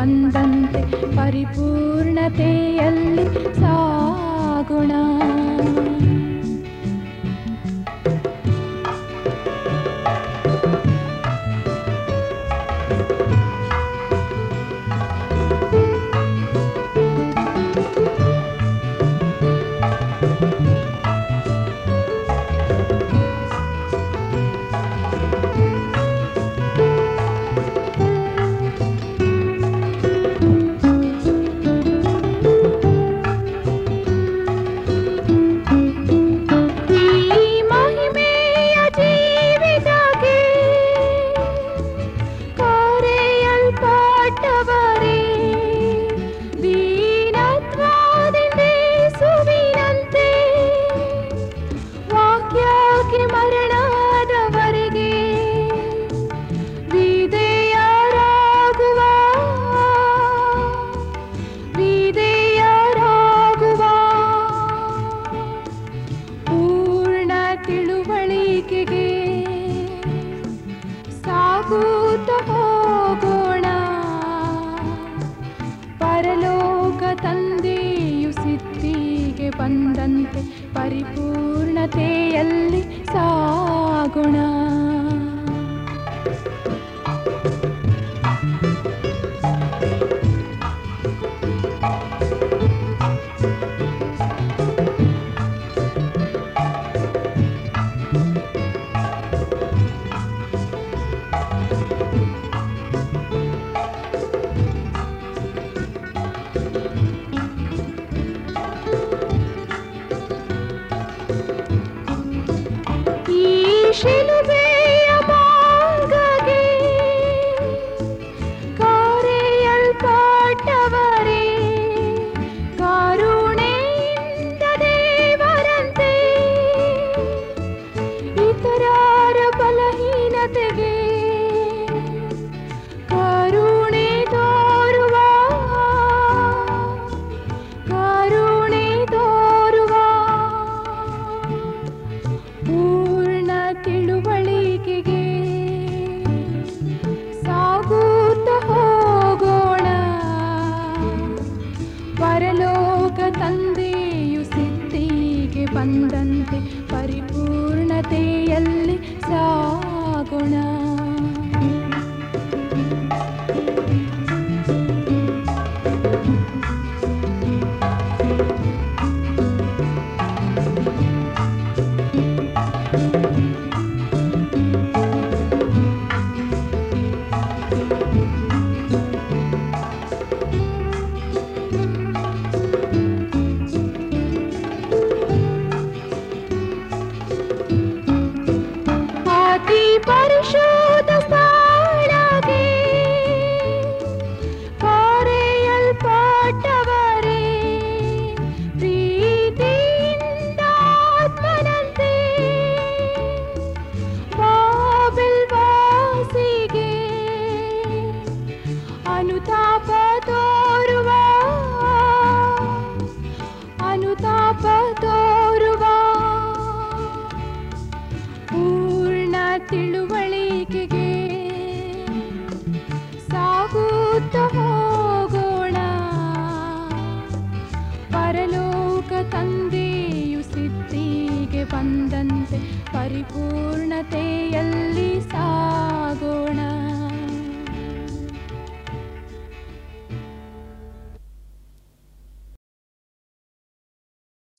ತಂದೆಯು ಸಿದ್ಧಿಗೆ ಬಂದಂತೆ ಪರಿಪೂರ್ಣತೆಯಲ್ಲಿ ಸಾಗೋಣ விட்டவாரே. ಪರಿಪೂರ್ಣತೆಯಲ್ಲಿ ಸಾಗೋಣ. खुशी ತೋರುವ. ಅನುತಾಪ ತೋರುವ. ಪೂರ್ಣ ತಿಳುವಳಿಕೆಗೆ ಸಾಗುತ್ತ ಹೋಗೋಣ. ಪರಲೋಕ ತಂದೆಯು ಸಿದ್ಧಿಗೆ ಬಂದಂತೆ ಪರಿಪೂರ್ಣತೆಯಲ್ಲಿ ಸಾ